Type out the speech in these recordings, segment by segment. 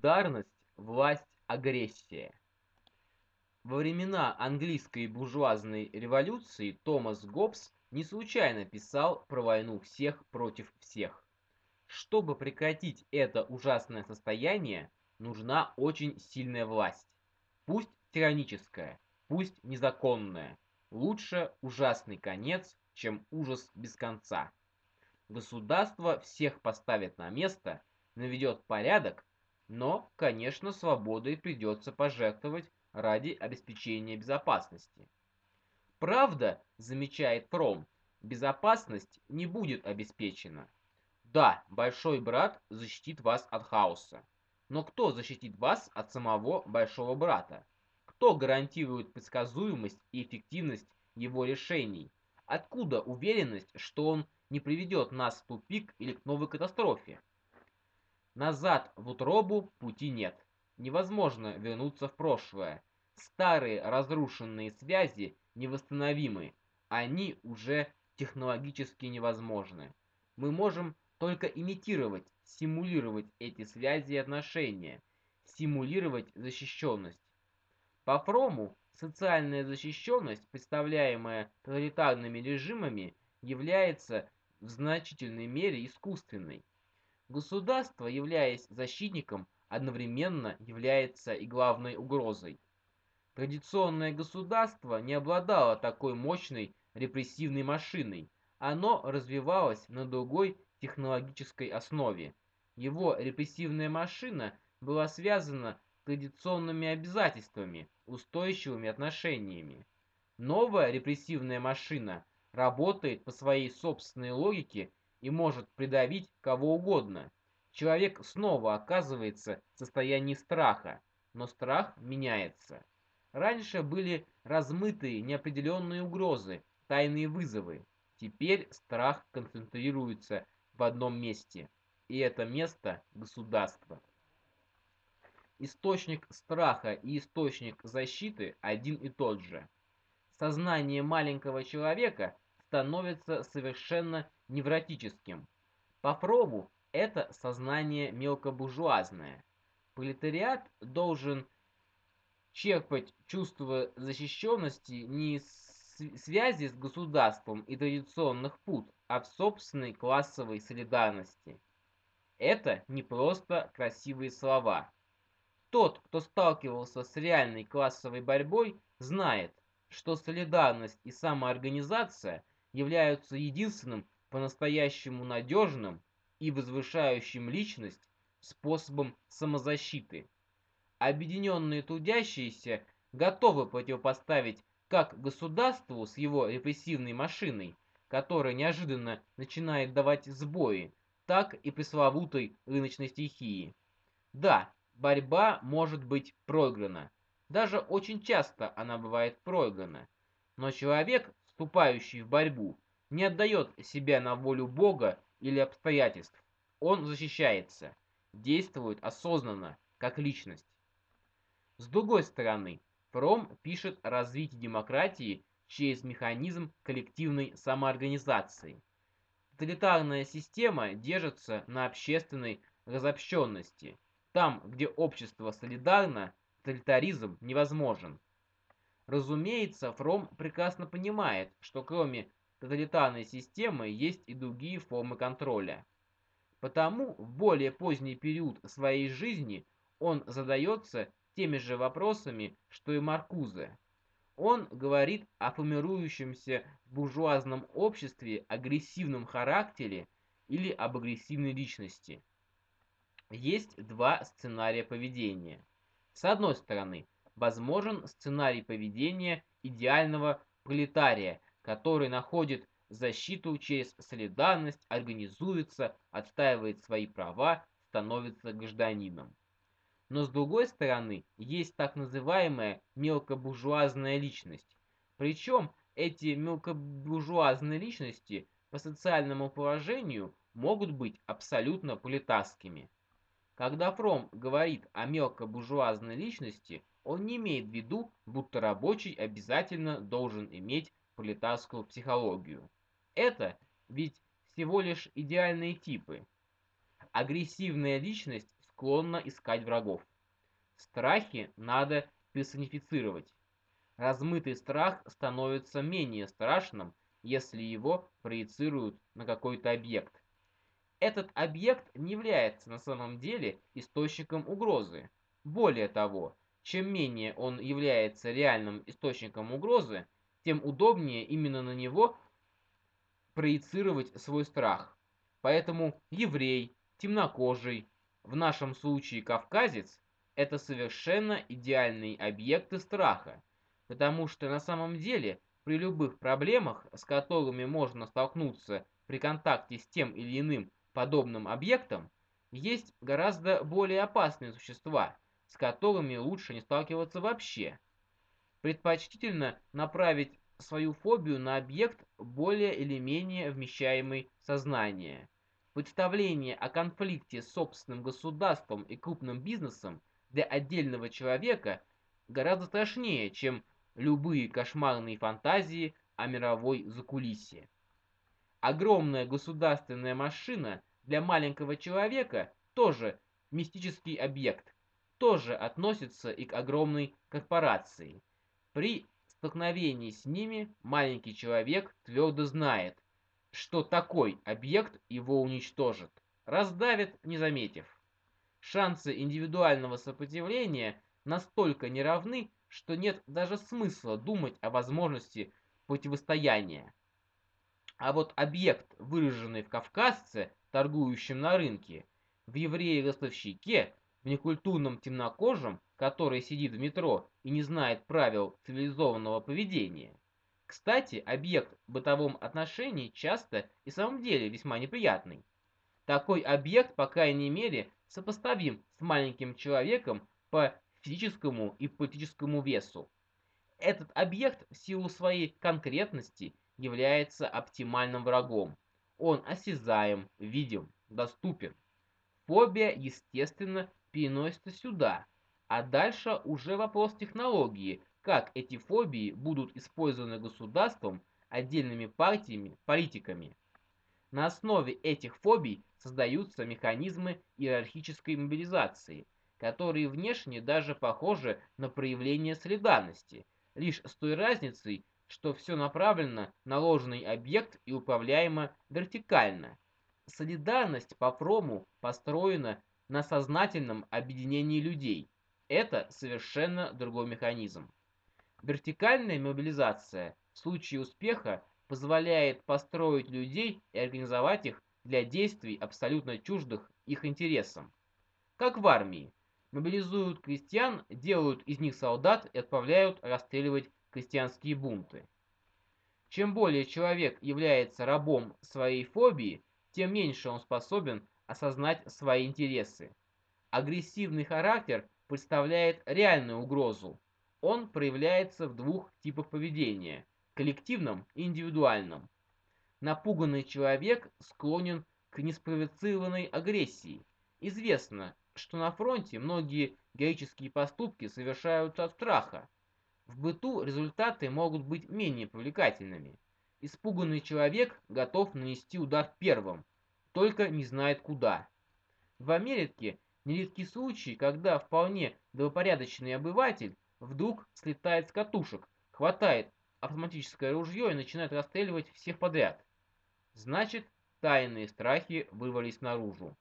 Солидарность, власть, агрессия. Во времена английской буржуазной революции Томас Гоббс не случайно писал про войну всех против всех. Чтобы прекратить это ужасное состояние, нужна очень сильная власть. Пусть тираническая, пусть незаконная. Лучше ужасный конец, чем ужас без конца. Государство всех поставит на место, наведет порядок, но, конечно, свободой придется пожертвовать ради обеспечения безопасности. Правда, замечает Фром, безопасность не будет обеспечена. Да, большой брат защитит вас от хаоса. Но кто защитит вас от самого большого брата? Кто гарантирует предсказуемость и эффективность его решений? Откуда уверенность, что он не приведет нас в тупик или к новой катастрофе? Назад в утробу пути нет. Невозможно вернуться в прошлое. Старые разрушенные связи невосстановимы. Они уже технологически невозможны. Мы можем только имитировать, симулировать эти связи и отношения, симулировать защищенность. По Фрому, социальная защищенность, представляемая тоталитарными режимами, является в значительной мере искусственной. Государство, являясь защитником, одновременно является и главной угрозой. Традиционное государство не обладало такой мощной репрессивной машиной. Оно развивалось на другой технологической основе. Его репрессивная машина была связана с традиционными обязательствами, устойчивыми отношениями. Новая репрессивная машина работает по своей собственной логике и может придавить кого угодно. Человек снова оказывается в состоянии страха, но страх меняется. Раньше были размытые неопределенные угрозы, тайные вызовы. Теперь страх концентрируется в одном месте, и это место – государство. Источник страха и источник защиты один и тот же. Сознание маленького человека становится совершенно невротическим. По Фробу это сознание мелкобуржуазное. Пролетариат должен черпать чувство защищенности не из связи с государством и традиционных пут, а в собственной классовой солидарности. Это не просто красивые слова. Тот, кто сталкивался с реальной классовой борьбой, знает, что солидарность и самоорганизация являются единственным по-настоящему надежным и возвышающим личность способом самозащиты. Объединенные трудящиеся готовы противопоставить как государству с его репрессивной машиной, которая неожиданно начинает давать сбои, так и пресловутой рыночной стихии. Да, борьба может быть проиграна. Даже очень часто она бывает проиграна. Но человек, вступающий в борьбу, не отдает себя на волю Бога или обстоятельств. Он защищается, действует осознанно, как личность. С другой стороны, Фром пишет о развитии демократии через механизм коллективной самоорганизации. Тоталитарная система держится на общественной разобщенности. Там, где общество солидарно, тоталитаризм невозможен. Разумеется, Фром прекрасно понимает, что кроме тоталитарной системы есть и другие формы контроля. Потому в более поздний период своей жизни он задается теми же вопросами, что и Маркузе. Он говорит о формирующемся в буржуазном обществе агрессивном характере или об агрессивной личности. Есть два сценария поведения. С одной стороны, возможен сценарий поведения идеального пролетария, который находит защиту через солидарность, организуется, отстаивает свои права, становится гражданином. Но с другой стороны, есть так называемая мелкобуржуазная личность. Причем эти мелкобуржуазные личности по социальному положению могут быть абсолютно пролетарскими. Когда Фром говорит о мелкобуржуазной личности, он не имеет в виду, будто рабочий обязательно должен иметь пролетарскую психологию. Это ведь всего лишь идеальные типы. Агрессивная личность склонна искать врагов. Страхи надо персонифицировать. Размытый страх становится менее страшным, если его проецируют на какой-то объект. Этот объект не является на самом деле источником угрозы. Более того, чем менее он является реальным источником угрозы, тем удобнее именно на него проецировать свой страх. Поэтому еврей, темнокожий, в нашем случае кавказец, это совершенно идеальные объекты страха, потому что на самом деле при любых проблемах, с которыми можно столкнуться при контакте с тем или иным подобным объектом, есть гораздо более опасные существа, с которыми лучше не сталкиваться вообще. Предпочтительно направить свою фобию на объект более или менее вмещаемый сознание. Представление о конфликте с собственным государством и крупным бизнесом для отдельного человека гораздо страшнее, чем любые кошмарные фантазии о мировой закулисье. Огромная государственная машина для маленького человека тоже мистический объект, тоже относится и к огромной корпорации. При столкновении с ними маленький человек твердо знает, что такой объект его уничтожит, раздавит, не заметив. Шансы индивидуального сопротивления настолько неравны, что нет даже смысла думать о возможности противостояния. А вот объект, выраженный в кавказце, торгующем на рынке, в еврее-ростовщике, в некультурном темнокожем, который сидит в метро и не знает правил цивилизованного поведения. Кстати, объект в бытовом отношении часто и в самом деле весьма неприятный. Такой объект, по крайней мере, сопоставим с маленьким человеком по физическому и политическому весу. Этот объект в силу своей конкретности является оптимальным врагом. Он осязаем, видим, доступен. Фобия, естественно, переносится сюда, а дальше уже вопрос технологии, как эти фобии будут использованы государством, отдельными партиями, политиками. На основе этих фобий создаются механизмы иерархической мобилизации – которые внешне даже похожи на проявление солидарности, лишь с той разницей, что все направлено на ложный объект и управляемо вертикально. Солидарность по прому построена на сознательном объединении людей. Это совершенно другой механизм. Вертикальная мобилизация в случае успеха позволяет построить людей и организовать их для действий абсолютно чуждых их интересам. Как в армии, мобилизуют крестьян, делают из них солдат и отправляют расстреливать крестьянские бунты. Чем более человек является рабом своей фобии, тем меньше он способен осознать свои интересы. Агрессивный характер представляет реальную угрозу. Он проявляется в двух типах поведения – коллективном и индивидуальном. Напуганный человек склонен к неспровоцированной агрессии. Известно, что на фронте многие героические поступки совершаются от страха. В быту результаты могут быть менее привлекательными. Испуганный человек готов нанести удар первым, только не знает куда. В Америке нередки случаи, когда вполне добропорядочный обыватель вдруг слетает с катушек, хватает автоматическое ружье и начинает расстреливать всех подряд. Значит, тайные страхи вырвались наружу.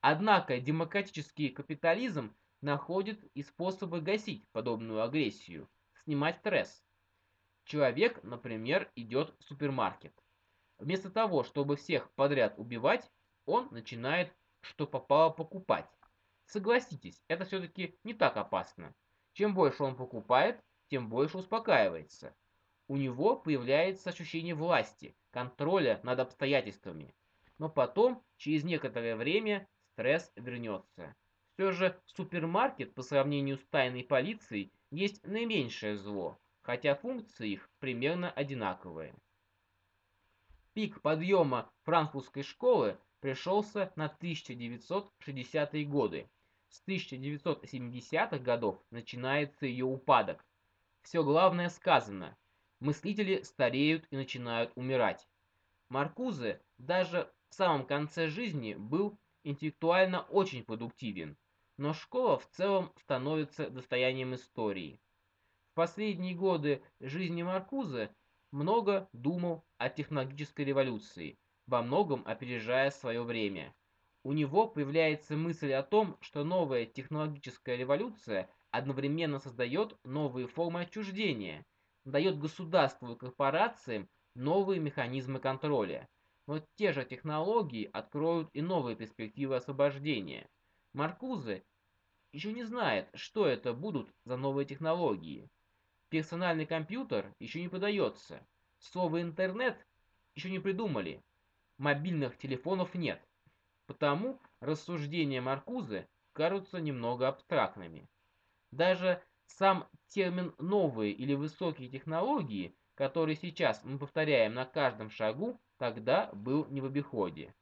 Однако демократический капитализм находит и способы гасить подобную агрессию, снимать стресс. Человек, например, идет в супермаркет. Вместо того, чтобы всех подряд убивать, он начинает что попало покупать. Согласитесь, это все-таки не так опасно. Чем больше он покупает, тем больше успокаивается. У него появляется ощущение власти, контроля над обстоятельствами. Но потом, через некоторое время, стресс вернется. Все же супермаркет по сравнению с тайной полицией есть наименьшее зло, хотя функции их примерно одинаковые. Пик подъема франкфуртской школы пришелся на 1960-е годы. С 1970-х годов начинается ее упадок. Все главное сказано. Мыслители стареют и начинают умирать. Маркузе даже в самом конце жизни был интеллектуально очень продуктивен, но школа в целом становится достоянием истории. В последние годы жизни Маркузе много думал о технологической революции, во многом опережая свое время. У него появляется мысль о том, что новая технологическая революция одновременно создает новые формы отчуждения, дает государству и корпорациям новые механизмы контроля. Но те же технологии откроют и новые перспективы освобождения. Маркузе еще не знает, что это будут за новые технологии. Персональный компьютер еще не подается. Слово «интернет» еще не придумали. Мобильных телефонов нет. Потому рассуждения Маркузы кажутся немного абстрактными. Даже сам термин «новые» или «высокие технологии», который сейчас мы повторяем на каждом шагу, тогда был не в обиходе.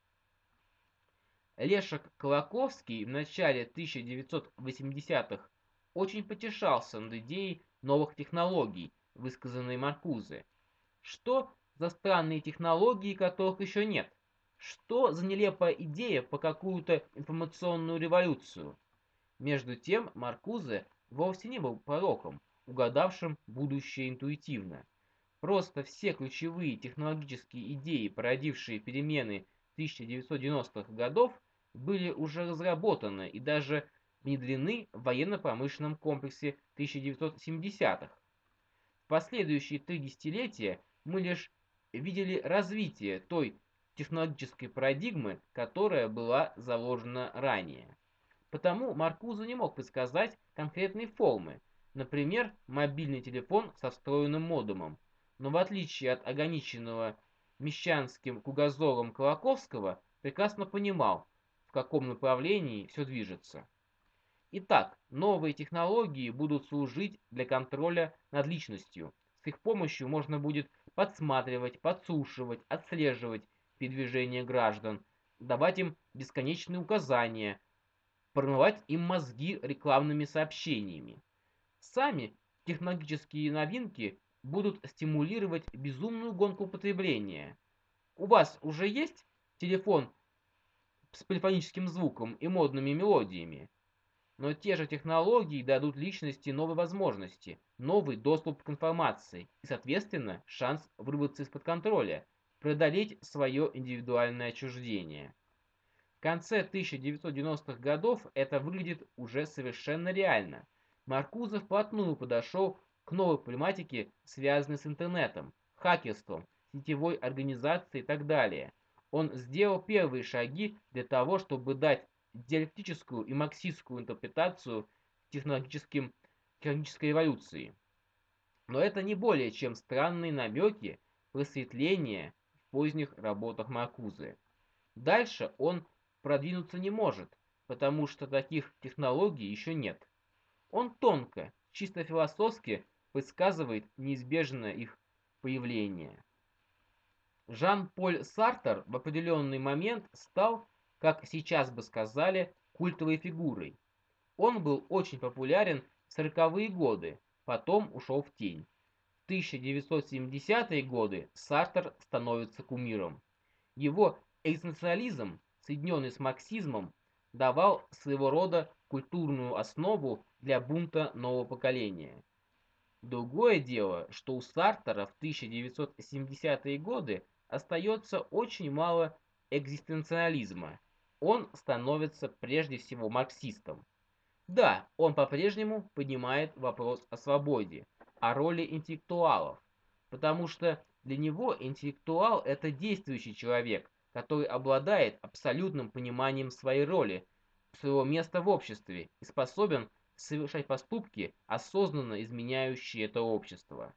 Лешек Колоковский в начале 1980-х очень потешался над идеей новых технологий, высказанной Маркузе. Что за странные технологии, которых еще нет? Что за нелепая идея по какую-то информационную революцию? Между тем Маркузе вовсе не был пророком, угадавшим будущее интуитивно. Просто все ключевые технологические идеи, породившие перемены 1990-х годов, были уже разработаны и даже внедрены в военно-промышленном комплексе 1970-х. В последующие три десятилетия мы лишь видели развитие той технологической парадигмы, которая была заложена ранее. Потому Маркуза не мог предсказать конкретные формы, например, мобильный телефон со встроенным модемом, но в отличие от ограниченного мещанским кругозором Колоковского, прекрасно понимал, в каком направлении все движется. Итак, новые технологии будут служить для контроля над личностью. С их помощью можно будет подсматривать, подсушивать, отслеживать передвижение граждан, давать им бесконечные указания, промывать им мозги рекламными сообщениями. Сами технологические новинки будут стимулировать безумную гонку потребления. У вас уже есть телефон с полифоническим звуком и модными мелодиями? Но те же технологии дадут личности новые возможности, новый доступ к информации и, соответственно, шанс вырваться из-под контроля, преодолеть свое индивидуальное отчуждение. В конце 1990-х годов это выглядит уже совершенно реально. Маркузов вплотную подошел к новой проблематике, связанной с интернетом, хакерством, сетевой организацией и так далее. Он сделал первые шаги для того, чтобы дать диалектическую и марксистскую интерпретацию технологическим, технологической эволюции. Но это не более чем странные намеки просветления в поздних работах Маркузы. Дальше он продвинуться не может, потому что таких технологий еще нет. Он тонко, чисто философски предсказывает неизбежное их появление. Жан-Поль Сартер в определенный момент стал как сейчас бы сказали, культовой фигурой. Он был очень популярен в 40-е годы, потом ушел в тень. В 1970-е годы Сартер становится кумиром. Его экзистенциализм, соединенный с марксизмом, давал своего рода культурную основу для бунта нового поколения. Другое дело, что у Сартера в 1970-е годы остается очень мало экзистенциализма, он становится прежде всего марксистом. Да, он по-прежнему поднимает вопрос о свободе, о роли интеллектуалов, потому что для него интеллектуал – это действующий человек, который обладает абсолютным пониманием своей роли, своего места в обществе и способен совершать поступки, осознанно изменяющие это общество.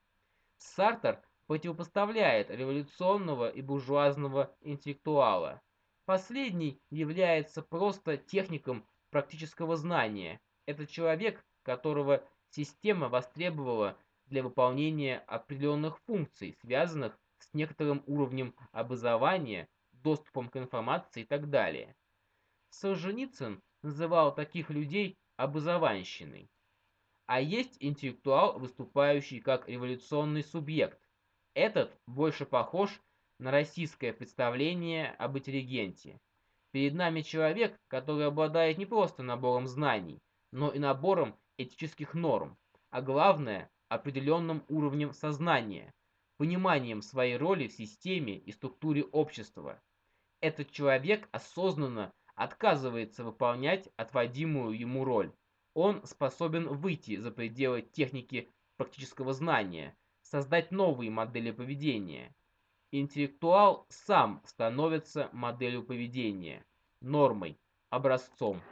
Сартер противопоставляет революционного и буржуазного интеллектуала – Последний является просто техником практического знания. Это человек, которого система востребовала для выполнения определенных функций, связанных с некоторым уровнем образования, доступом к информации и так далее. Солженицын называл таких людей образованщиной. А есть интеллектуал, выступающий как революционный субъект. Этот больше похож на российское представление об интеллигенте. Перед нами человек, который обладает не просто набором знаний, но и набором этических норм, а главное – определенным уровнем сознания, пониманием своей роли в системе и структуре общества. Этот человек осознанно отказывается выполнять отводимую ему роль. Он способен выйти за пределы техники практического знания, создать новые модели поведения. Интеллектуал сам становится моделью поведения, нормой, образцом.